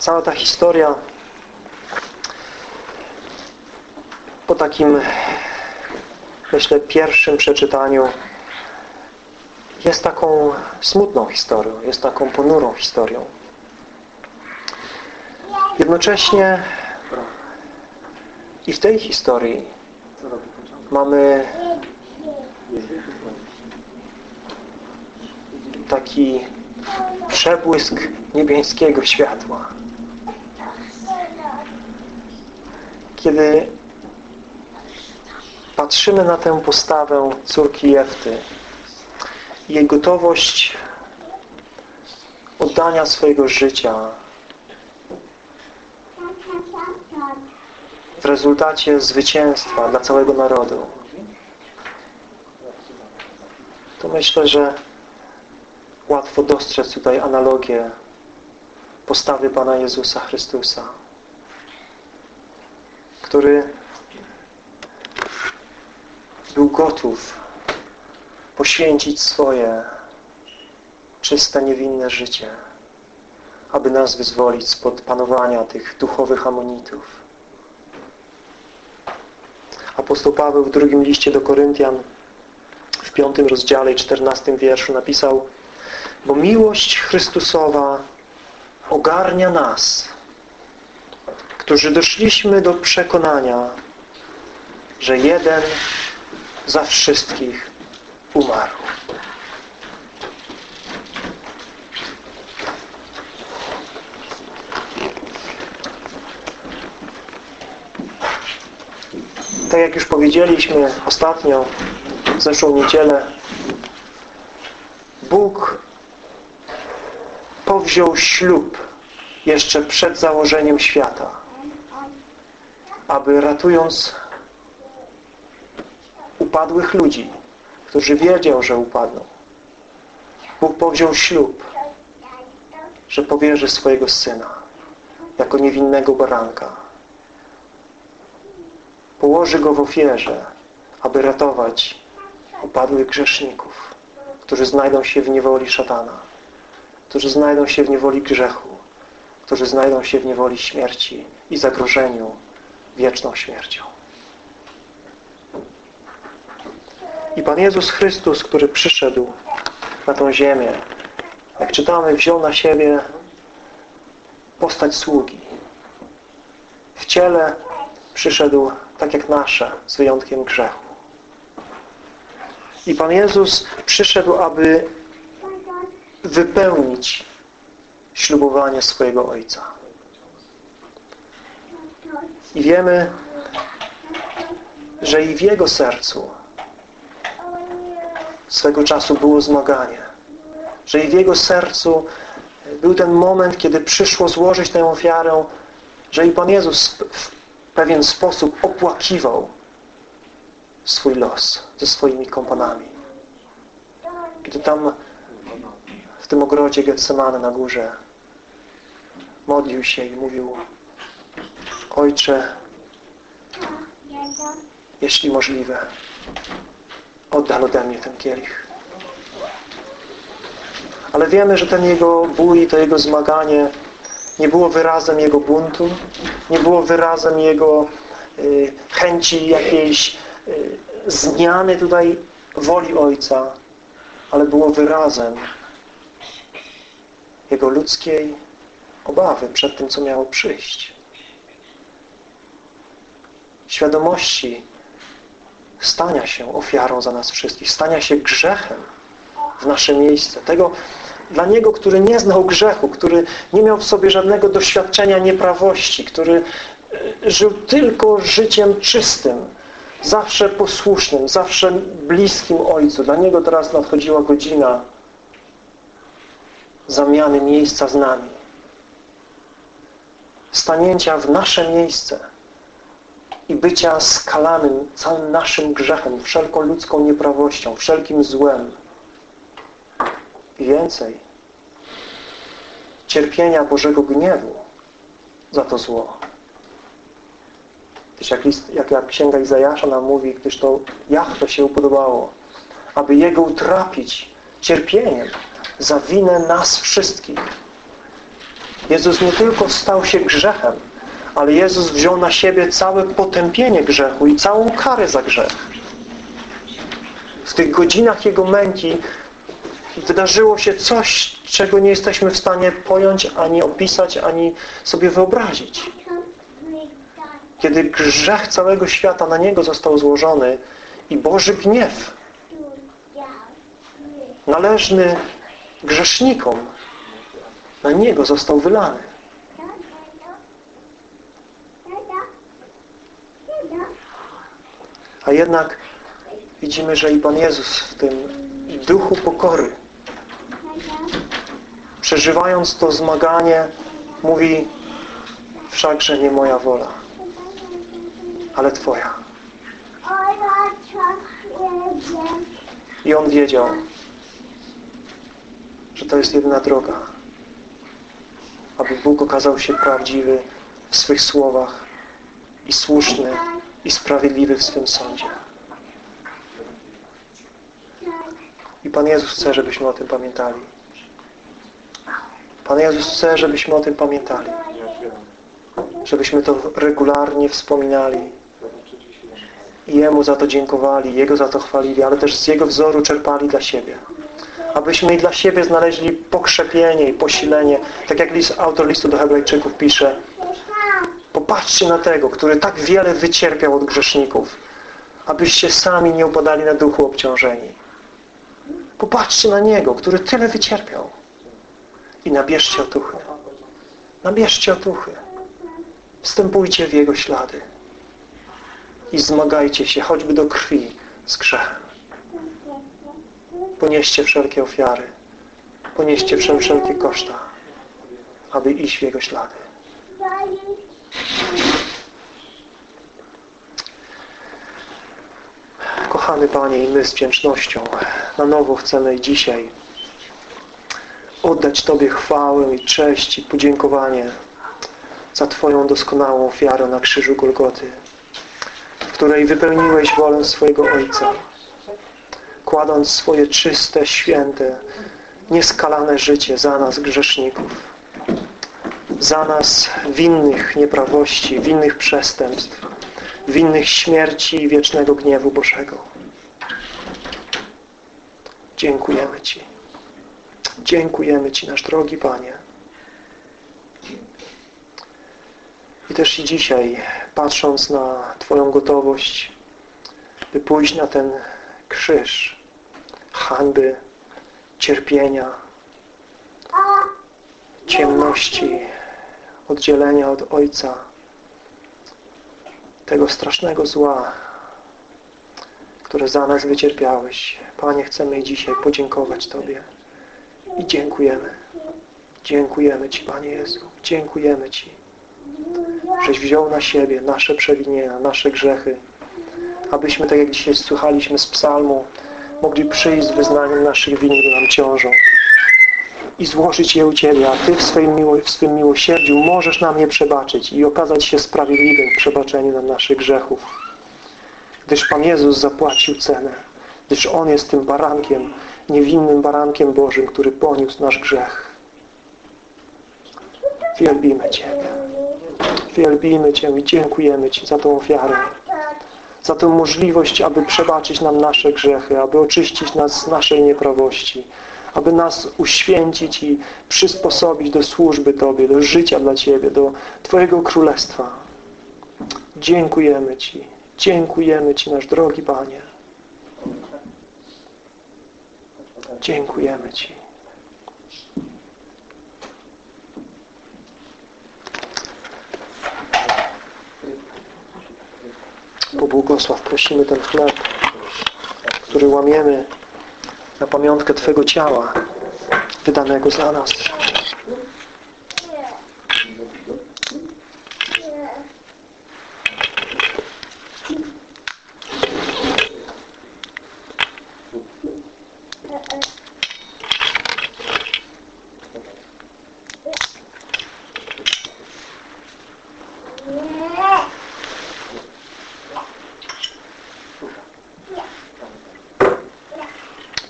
cała ta historia po takim myślę pierwszym przeczytaniu jest taką smutną historią, jest taką ponurą historią. Jednocześnie i w tej historii mamy taki przebłysk niebieskiego światła. Kiedy patrzymy na tę postawę córki Jefty, jej gotowość oddania swojego życia w rezultacie zwycięstwa dla całego narodu, to myślę, że łatwo dostrzec tutaj analogię postawy Pana Jezusa Chrystusa, który był gotów poświęcić swoje czyste, niewinne życie, aby nas wyzwolić spod panowania tych duchowych amonitów. Apostoł Paweł w drugim liście do Koryntian w piątym rozdziale i czternastym wierszu napisał bo miłość Chrystusowa ogarnia nas, którzy doszliśmy do przekonania, że jeden za wszystkich umarł. Tak jak już powiedzieliśmy ostatnio, w zeszłą niedzielę, Bóg powziął ślub jeszcze przed założeniem świata, aby ratując upadłych ludzi, którzy wiedział, że upadną, Bóg powziął ślub, że powierzy swojego Syna jako niewinnego baranka. Położy Go w ofierze, aby ratować upadłych grzeszników, którzy znajdą się w niewoli szatana którzy znajdą się w niewoli grzechu, którzy znajdą się w niewoli śmierci i zagrożeniu wieczną śmiercią. I Pan Jezus Chrystus, który przyszedł na tą ziemię, jak czytamy, wziął na siebie postać sługi. W ciele przyszedł tak jak nasze, z wyjątkiem grzechu. I Pan Jezus przyszedł, aby wypełnić ślubowanie swojego Ojca. I wiemy, że i w Jego sercu swego czasu było zmaganie. Że i w Jego sercu był ten moment, kiedy przyszło złożyć tę ofiarę, że i Pan Jezus w pewien sposób opłakiwał swój los ze swoimi kompanami. Kiedy tam tym ogrodzie Getsemane na górze modlił się i mówił Ojcze jeśli możliwe oddal ode mnie ten kielich. Ale wiemy, że ten jego bój, to jego zmaganie nie było wyrazem jego buntu, nie było wyrazem jego y, chęci jakiejś y, zmiany tutaj woli Ojca, ale było wyrazem jego ludzkiej obawy przed tym, co miało przyjść. Świadomości stania się ofiarą za nas wszystkich, stania się grzechem w nasze miejsce. Tego dla Niego, który nie znał grzechu, który nie miał w sobie żadnego doświadczenia nieprawości, który e, żył tylko życiem czystym, zawsze posłusznym, zawsze bliskim Ojcu. Dla Niego teraz nadchodziła godzina zamiany miejsca z nami. Stanięcia w nasze miejsce i bycia skalanym całym naszym grzechem, wszelką ludzką nieprawością, wszelkim złem. I więcej, cierpienia Bożego gniewu za to zło. Gdyż jak, list, jak, jak Księga Izajasza nam mówi, gdyż to Jachwę się upodobało, aby Jego utrapić cierpieniem, za winę nas wszystkich. Jezus nie tylko stał się grzechem, ale Jezus wziął na siebie całe potępienie grzechu i całą karę za grzech. W tych godzinach Jego męki wydarzyło się coś, czego nie jesteśmy w stanie pojąć, ani opisać, ani sobie wyobrazić. Kiedy grzech całego świata na Niego został złożony i Boży gniew należny grzesznikom na Niego został wylany. A jednak widzimy, że i Pan Jezus w tym duchu pokory, przeżywając to zmaganie, mówi wszakże nie moja wola, ale Twoja. I On wiedział, że to jest jedyna droga, aby Bóg okazał się prawdziwy w swych słowach i słuszny i sprawiedliwy w swym sądzie. I Pan Jezus chce, żebyśmy o tym pamiętali. Pan Jezus chce, żebyśmy o tym pamiętali. Żebyśmy to regularnie wspominali. I Jemu za to dziękowali, Jego za to chwalili, ale też z Jego wzoru czerpali dla siebie. Abyśmy i dla siebie znaleźli pokrzepienie i posilenie. Tak jak list, autor listu do Hebrajczyków pisze, Popatrzcie na tego, który tak wiele wycierpiał od grzeszników, abyście sami nie upadali na duchu obciążeni. Popatrzcie na Niego, który tyle wycierpiał. I nabierzcie otuchy. Nabierzcie otuchy. Wstępujcie w Jego ślady. I zmagajcie się, choćby do krwi, z grzechem. Ponieście wszelkie ofiary. Ponieście wszelkie koszta, aby iść w Jego ślady. Kochany Panie, i my z wdzięcznością na nowo chcemy dzisiaj oddać Tobie chwałę i cześć i podziękowanie za Twoją doskonałą ofiarę na krzyżu Golgoty, w której wypełniłeś wolę swojego Ojca, kładąc swoje czyste, święte, nieskalane życie za nas, grzeszników, za nas winnych nieprawości, winnych przestępstw, winnych śmierci i wiecznego gniewu Bożego. Dziękujemy Ci. Dziękujemy Ci, nasz drogi Panie. I też i dzisiaj, patrząc na Twoją gotowość, by pójść na ten krzyż hańby, cierpienia, ciemności, oddzielenia od Ojca, tego strasznego zła, które za nas wycierpiałeś. Panie, chcemy dzisiaj podziękować Tobie i dziękujemy. Dziękujemy Ci, Panie Jezu. Dziękujemy Ci, żeś wziął na siebie nasze przewinienia, nasze grzechy, abyśmy, tak jak dzisiaj słuchaliśmy z psalmu, mogli przyjść z wyznaniem naszych win, które nam ciążą i złożyć je u Ciebie, a Ty w swoim, miło, w swym miłosierdziu możesz nam je przebaczyć i okazać się sprawiedliwym w przebaczeniu nam naszych grzechów. Gdyż Pan Jezus zapłacił cenę, gdyż On jest tym barankiem, niewinnym barankiem Bożym, który poniósł nasz grzech. Wielbimy Ciebie. Wielbimy Cię i dziękujemy Ci za tą ofiarę. Za tę możliwość, aby przebaczyć nam nasze grzechy, aby oczyścić nas z naszej nieprawości, aby nas uświęcić i przysposobić do służby Tobie, do życia dla Ciebie, do Twojego Królestwa. Dziękujemy Ci. Dziękujemy Ci, nasz drogi Panie. Dziękujemy Ci. Pobłogosław, prosimy ten chleb, który łamiemy na pamiątkę Twego ciała wydanego za nas.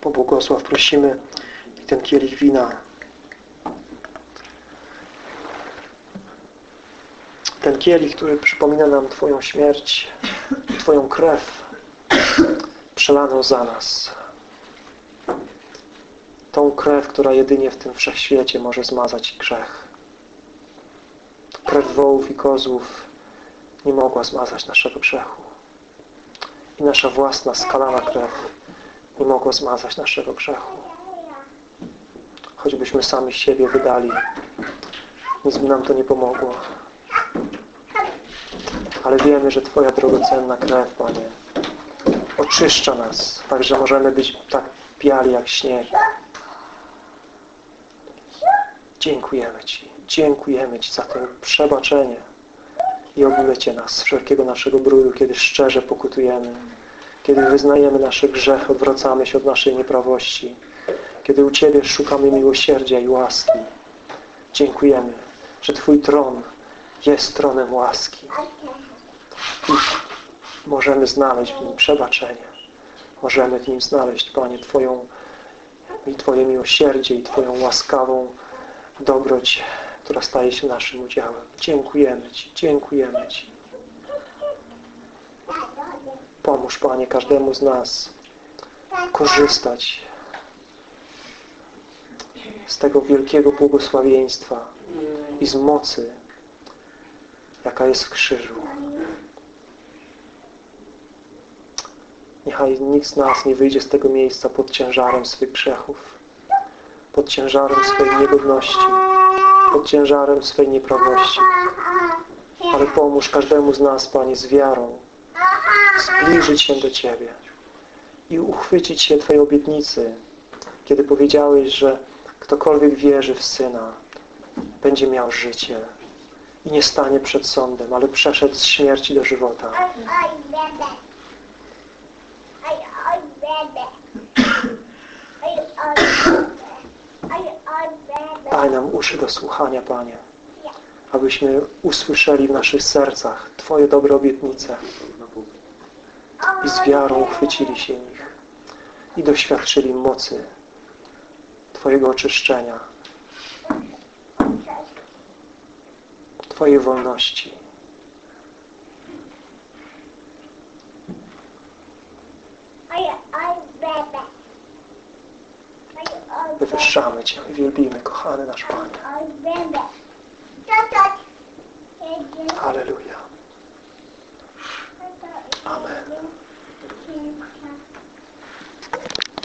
Pobłogosław, prosimy i ten kielich wina kielich, który przypomina nam Twoją śmierć, Twoją krew przelaną za nas. Tą krew, która jedynie w tym wszechświecie może zmazać grzech. Krew wołów i kozłów nie mogła zmazać naszego grzechu. I nasza własna skalana krew nie mogła zmazać naszego grzechu. Choćbyśmy sami siebie wydali, nic by nam to nie pomogło. Ale wiemy, że Twoja drogocenna krew, Panie, oczyszcza nas, tak że możemy być tak biali jak śnieg. Dziękujemy Ci. Dziękujemy Ci za to przebaczenie i obmycie nas z wszelkiego naszego brudu, kiedy szczerze pokutujemy, kiedy wyznajemy nasze grzechy, odwracamy się od naszej nieprawości, kiedy u Ciebie szukamy miłosierdzia i łaski. Dziękujemy, że Twój tron jest tronem łaski. I możemy znaleźć w nim przebaczenie. Możemy w nim znaleźć, Panie, Twoją i Twoje miłosierdzie i Twoją łaskawą dobroć, która staje się naszym udziałem. Dziękujemy Ci, dziękujemy Ci. Pomóż, Panie, każdemu z nas korzystać z tego wielkiego błogosławieństwa i z mocy, jaka jest w krzyżu. Niechaj nikt z nas nie wyjdzie z tego miejsca pod ciężarem swych grzechów, pod ciężarem swojej niegodności, pod ciężarem swojej nieprawości. Ale pomóż każdemu z nas, Panie, z wiarą zbliżyć się do Ciebie i uchwycić się Twojej obietnicy, kiedy powiedziałeś, że ktokolwiek wierzy w Syna, będzie miał życie i nie stanie przed sądem, ale przeszedł z śmierci do żywota. Daj nam uszy do słuchania, Panie, abyśmy usłyszeli w naszych sercach Twoje dobre obietnice i z wiarą uchwycili się ich i doświadczyli mocy Twojego oczyszczenia, Twojej wolności. Wywyższamy Cię, wielbimy, kochany nasz Panie. Halleluja. Amen.